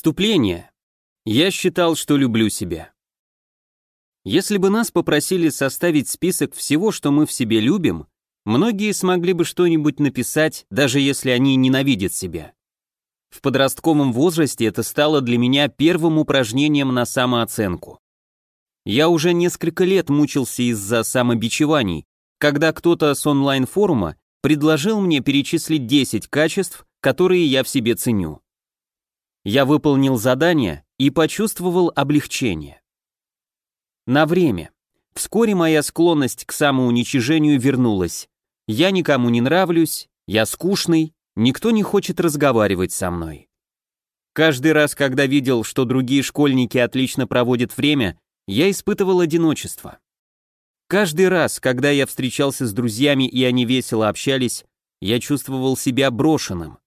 Вступление. Я считал, что люблю себя. Если бы нас попросили составить список всего, что мы в себе любим, многие смогли бы что-нибудь написать, даже если они ненавидят себя. В подростковом возрасте это стало для меня первым упражнением на самооценку. Я уже несколько лет мучился из-за самобичеваний, когда кто-то с онлайн-форума предложил мне перечислить 10 качеств, которые я в себе ценю. Я выполнил задание и почувствовал облегчение. На время. Вскоре моя склонность к самоуничижению вернулась. Я никому не нравлюсь, я скучный, никто не хочет разговаривать со мной. Каждый раз, когда видел, что другие школьники отлично проводят время, я испытывал одиночество. Каждый раз, когда я встречался с друзьями и они весело общались, я чувствовал себя брошенным.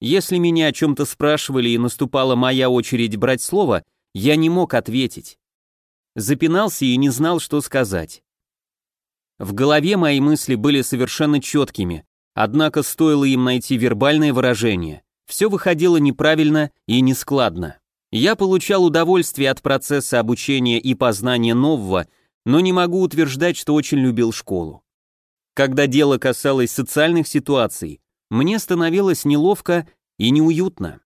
Если меня о чем-то спрашивали и наступала моя очередь брать слово, я не мог ответить. Запинался и не знал, что сказать. В голове мои мысли были совершенно четкими, однако стоило им найти вербальное выражение, все выходило неправильно и нескладно. Я получал удовольствие от процесса обучения и познания нового, но не могу утверждать, что очень любил школу. Когда дело касалось социальных ситуаций, мне становилось неловко и неуютно.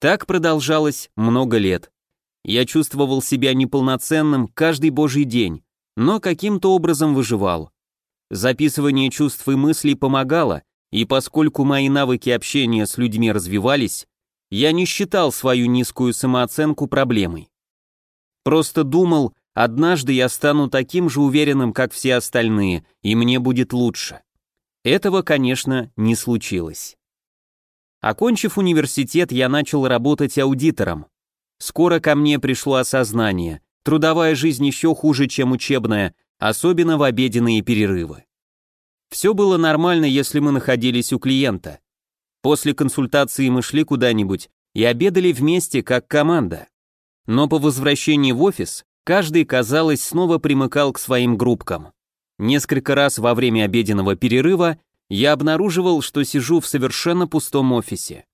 Так продолжалось много лет. Я чувствовал себя неполноценным каждый божий день, но каким-то образом выживал. Записывание чувств и мыслей помогало, и поскольку мои навыки общения с людьми развивались, я не считал свою низкую самооценку проблемой. Просто думал, однажды я стану таким же уверенным, как все остальные, и мне будет лучше. Этого, конечно, не случилось. Окончив университет, я начал работать аудитором. Скоро ко мне пришло осознание, трудовая жизнь еще хуже, чем учебная, особенно в обеденные перерывы. Все было нормально, если мы находились у клиента. После консультации мы шли куда-нибудь и обедали вместе, как команда. Но по возвращении в офис, каждый, казалось, снова примыкал к своим группкам. Несколько раз во время обеденного перерыва я обнаруживал, что сижу в совершенно пустом офисе.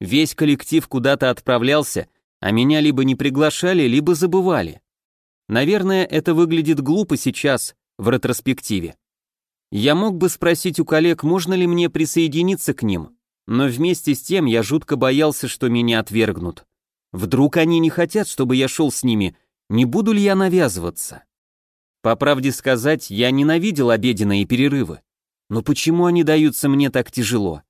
Весь коллектив куда-то отправлялся, а меня либо не приглашали, либо забывали. Наверное, это выглядит глупо сейчас, в ретроспективе. Я мог бы спросить у коллег, можно ли мне присоединиться к ним, но вместе с тем я жутко боялся, что меня отвергнут. Вдруг они не хотят, чтобы я шел с ними, не буду ли я навязываться? По правде сказать, я ненавидел обеденные перерывы. Но почему они даются мне так тяжело?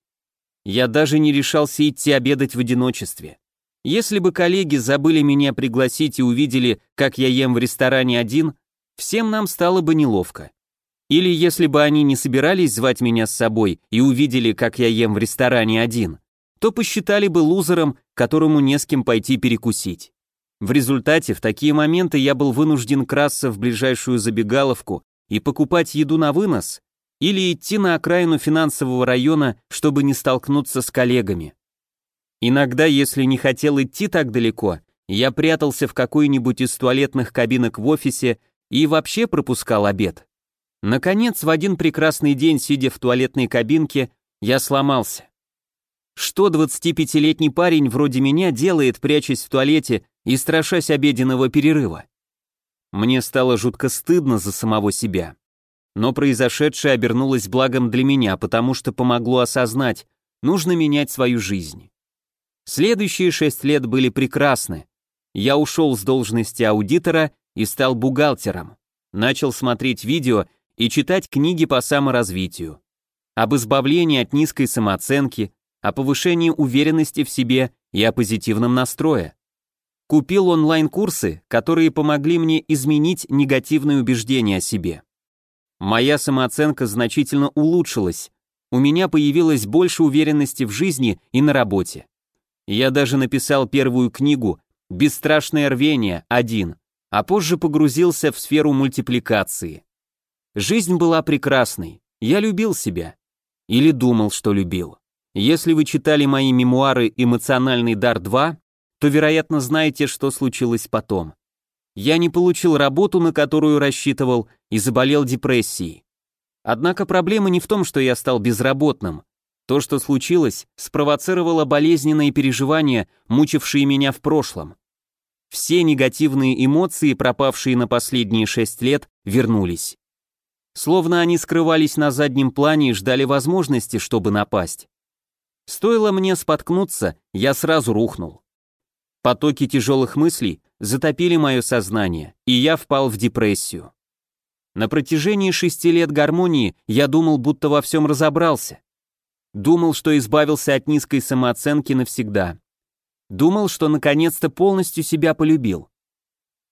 Я даже не решался идти обедать в одиночестве. Если бы коллеги забыли меня пригласить и увидели, как я ем в ресторане один, всем нам стало бы неловко. Или если бы они не собирались звать меня с собой и увидели, как я ем в ресторане один, то посчитали бы лузером, которому не с кем пойти перекусить. В результате в такие моменты я был вынужден красться в ближайшую забегаловку и покупать еду на вынос, или идти на окраину финансового района, чтобы не столкнуться с коллегами. Иногда, если не хотел идти так далеко, я прятался в какой-нибудь из туалетных кабинок в офисе и вообще пропускал обед. Наконец, в один прекрасный день, сидя в туалетной кабинке, я сломался. Что 25-летний парень вроде меня делает, прячась в туалете и страшась обеденного перерыва? Мне стало жутко стыдно за самого себя. Но произошедшее обернулось благом для меня, потому что помогло осознать, нужно менять свою жизнь. Следующие шесть лет были прекрасны. Я ушел с должности аудитора и стал бухгалтером. Начал смотреть видео и читать книги по саморазвитию. Об избавлении от низкой самооценки, о повышении уверенности в себе и о позитивном настрое. Купил онлайн-курсы, которые помогли мне изменить негативные убеждения о себе. Моя самооценка значительно улучшилась, у меня появилось больше уверенности в жизни и на работе. Я даже написал первую книгу «Бесстрашное рвение. один, а позже погрузился в сферу мультипликации. Жизнь была прекрасной, я любил себя. Или думал, что любил. Если вы читали мои мемуары «Эмоциональный дар 2», то, вероятно, знаете, что случилось потом. Я не получил работу, на которую рассчитывал, и заболел депрессией. Однако проблема не в том, что я стал безработным. То, что случилось, спровоцировало болезненные переживания, мучившие меня в прошлом. Все негативные эмоции, пропавшие на последние шесть лет, вернулись. Словно они скрывались на заднем плане и ждали возможности, чтобы напасть. Стоило мне споткнуться, я сразу рухнул. Потоки тяжелых мыслей затопили мое сознание, и я впал в депрессию. На протяжении шести лет гармонии я думал, будто во всем разобрался. Думал, что избавился от низкой самооценки навсегда. Думал, что наконец-то полностью себя полюбил.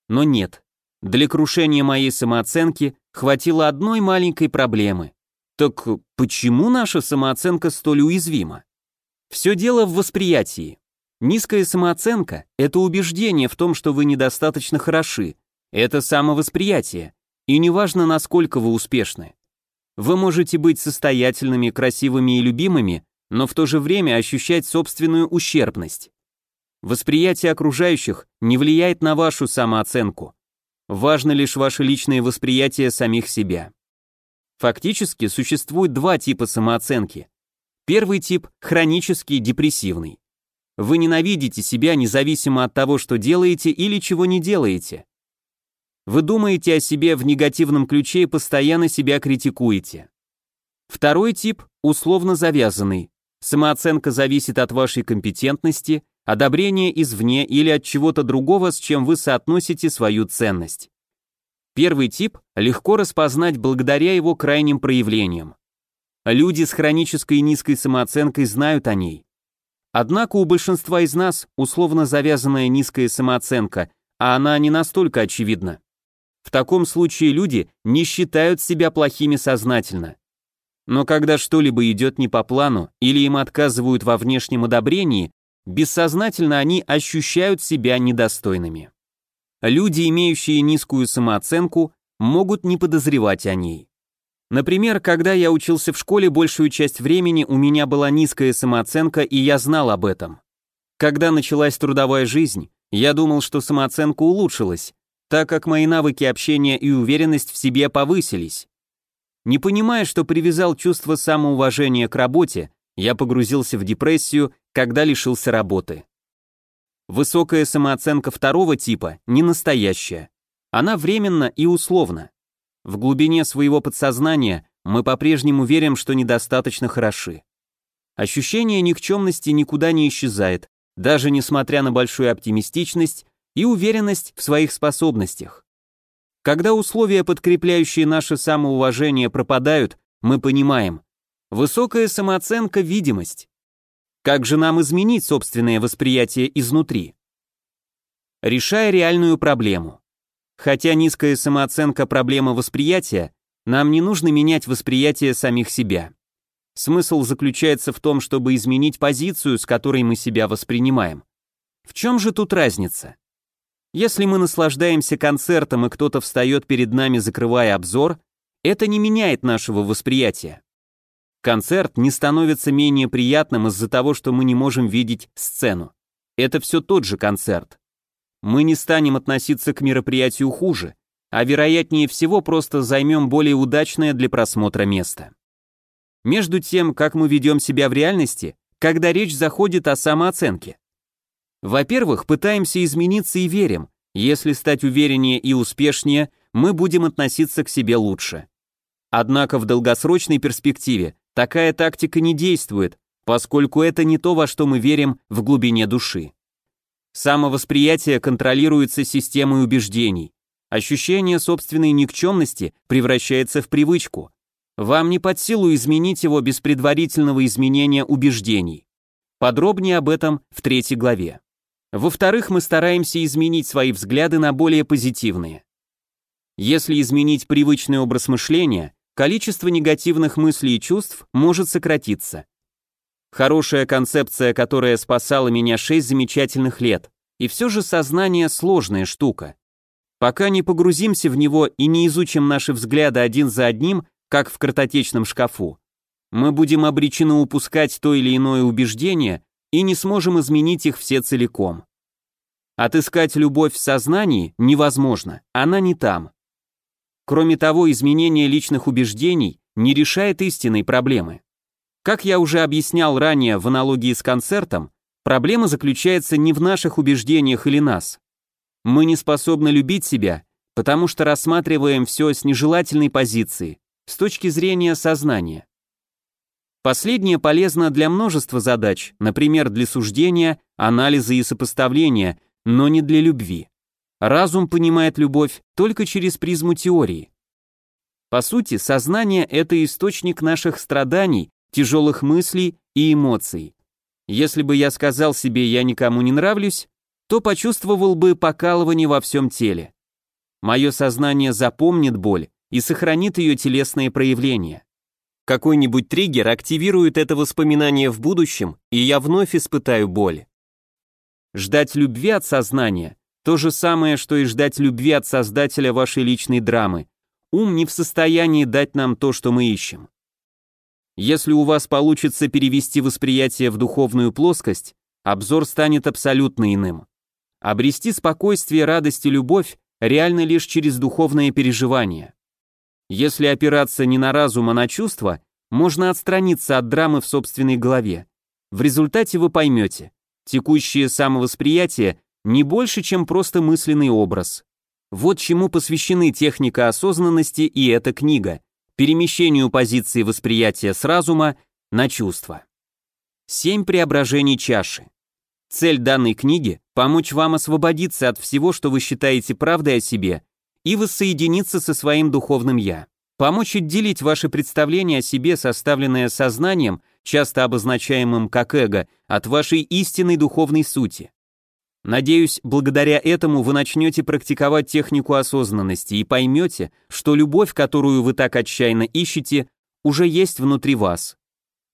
Но нет. Для крушения моей самооценки хватило одной маленькой проблемы. Так почему наша самооценка столь уязвима? Все дело в восприятии. Низкая самооценка – это убеждение в том, что вы недостаточно хороши. Это самовосприятие. И неважно, насколько вы успешны. Вы можете быть состоятельными, красивыми и любимыми, но в то же время ощущать собственную ущербность. Восприятие окружающих не влияет на вашу самооценку. Важно лишь ваше личное восприятие самих себя. Фактически существует два типа самооценки. Первый тип – хронический, депрессивный. Вы ненавидите себя независимо от того, что делаете или чего не делаете. Вы думаете о себе в негативном ключе и постоянно себя критикуете. Второй тип – условно завязанный. Самооценка зависит от вашей компетентности, одобрения извне или от чего-то другого, с чем вы соотносите свою ценность. Первый тип легко распознать благодаря его крайним проявлениям. Люди с хронической низкой самооценкой знают о ней. Однако у большинства из нас условно завязанная низкая самооценка, а она не настолько очевидна. В таком случае люди не считают себя плохими сознательно. Но когда что-либо идет не по плану или им отказывают во внешнем одобрении, бессознательно они ощущают себя недостойными. Люди, имеющие низкую самооценку, могут не подозревать о ней. Например, когда я учился в школе, большую часть времени у меня была низкая самооценка, и я знал об этом. Когда началась трудовая жизнь, я думал, что самооценка улучшилась, так как мои навыки общения и уверенность в себе повысились. Не понимая, что привязал чувство самоуважения к работе, я погрузился в депрессию, когда лишился работы. Высокая самооценка второго типа не настоящая. Она временна и условна. В глубине своего подсознания мы по-прежнему верим, что недостаточно хороши. Ощущение никчемности никуда не исчезает, даже несмотря на большую оптимистичность и уверенность в своих способностях. Когда условия, подкрепляющие наше самоуважение, пропадают, мы понимаем, высокая самооценка – видимость. Как же нам изменить собственное восприятие изнутри? Решая реальную проблему. Хотя низкая самооценка – проблема восприятия, нам не нужно менять восприятие самих себя. Смысл заключается в том, чтобы изменить позицию, с которой мы себя воспринимаем. В чем же тут разница? Если мы наслаждаемся концертом и кто-то встает перед нами, закрывая обзор, это не меняет нашего восприятия. Концерт не становится менее приятным из-за того, что мы не можем видеть сцену. Это все тот же концерт. Мы не станем относиться к мероприятию хуже, а вероятнее всего просто займем более удачное для просмотра место. Между тем, как мы ведем себя в реальности, когда речь заходит о самооценке. Во-первых, пытаемся измениться и верим. Если стать увереннее и успешнее, мы будем относиться к себе лучше. Однако в долгосрочной перспективе такая тактика не действует, поскольку это не то, во что мы верим в глубине души. Самовосприятие контролируется системой убеждений. Ощущение собственной никчемности превращается в привычку. Вам не под силу изменить его без предварительного изменения убеждений. Подробнее об этом в третьей главе. Во-вторых, мы стараемся изменить свои взгляды на более позитивные. Если изменить привычный образ мышления, количество негативных мыслей и чувств может сократиться. Хорошая концепция, которая спасала меня 6 замечательных лет, и все же сознание сложная штука. Пока не погрузимся в него и не изучим наши взгляды один за одним, как в картотечном шкафу, мы будем обречены упускать то или иное убеждение и не сможем изменить их все целиком. Отыскать любовь в сознании невозможно, она не там. Кроме того, изменение личных убеждений не решает истинной проблемы. Как я уже объяснял ранее в аналогии с концертом, проблема заключается не в наших убеждениях или нас. Мы не способны любить себя, потому что рассматриваем все с нежелательной позиции, с точки зрения сознания. Последнее полезно для множества задач, например, для суждения, анализа и сопоставления, но не для любви. Разум понимает любовь только через призму теории. По сути, сознание — это источник наших страданий, тяжелых мыслей и эмоций. Если бы я сказал себе «я никому не нравлюсь», то почувствовал бы покалывание во всем теле. Мое сознание запомнит боль и сохранит ее телесные проявления. Какой-нибудь триггер активирует это воспоминание в будущем, и я вновь испытаю боль. Ждать любви от сознания – то же самое, что и ждать любви от создателя вашей личной драмы. Ум не в состоянии дать нам то, что мы ищем. Если у вас получится перевести восприятие в духовную плоскость, обзор станет абсолютно иным. Обрести спокойствие, радость и любовь реально лишь через духовное переживание. Если опираться не на разум, а на чувства, можно отстраниться от драмы в собственной голове. В результате вы поймете, текущее самовосприятие не больше, чем просто мысленный образ. Вот чему посвящены техника осознанности и эта книга, перемещению позиции восприятия с разума на чувства. Семь преображений чаши. Цель данной книги – помочь вам освободиться от всего, что вы считаете правдой о себе и воссоединиться со своим духовным «я». Помочь отделить ваше представление о себе, составленное сознанием, часто обозначаемым как эго, от вашей истинной духовной сути. Надеюсь, благодаря этому вы начнете практиковать технику осознанности и поймете, что любовь, которую вы так отчаянно ищете, уже есть внутри вас.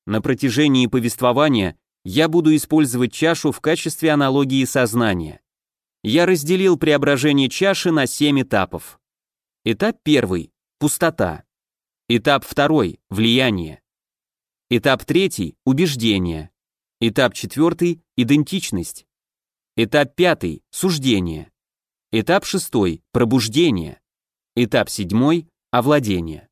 На протяжении повествования я буду использовать чашу в качестве аналогии сознания я разделил преображение чаши на 7 этапов. Этап первый – пустота. Этап второй – влияние. Этап третий – убеждение. Этап четвертый – идентичность. Этап пятый – суждение. Этап шестой – пробуждение. Этап седьмой – овладение.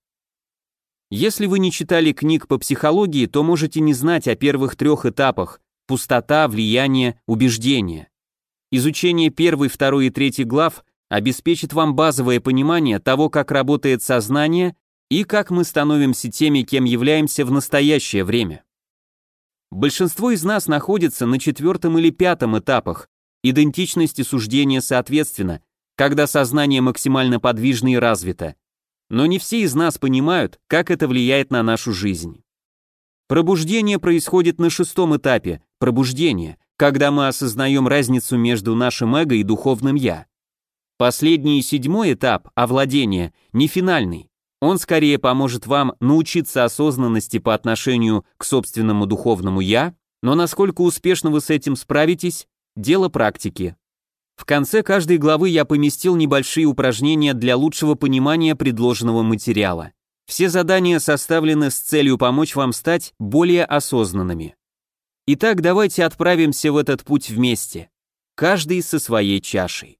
Если вы не читали книг по психологии, то можете не знать о первых трех этапах – пустота, влияние, убеждение. Изучение первой, второй и третьей глав обеспечит вам базовое понимание того, как работает сознание и как мы становимся теми, кем являемся в настоящее время. Большинство из нас находится на четвертом или пятом этапах, идентичности суждения соответственно, когда сознание максимально подвижно и развито. Но не все из нас понимают, как это влияет на нашу жизнь. Пробуждение происходит на шестом этапе, пробуждение, когда мы осознаем разницу между нашим эго и духовным «я». Последний седьмой этап, овладение, не финальный. Он скорее поможет вам научиться осознанности по отношению к собственному духовному «я», но насколько успешно вы с этим справитесь – дело практики. В конце каждой главы я поместил небольшие упражнения для лучшего понимания предложенного материала. Все задания составлены с целью помочь вам стать более осознанными. Итак, давайте отправимся в этот путь вместе, каждый со своей чашей.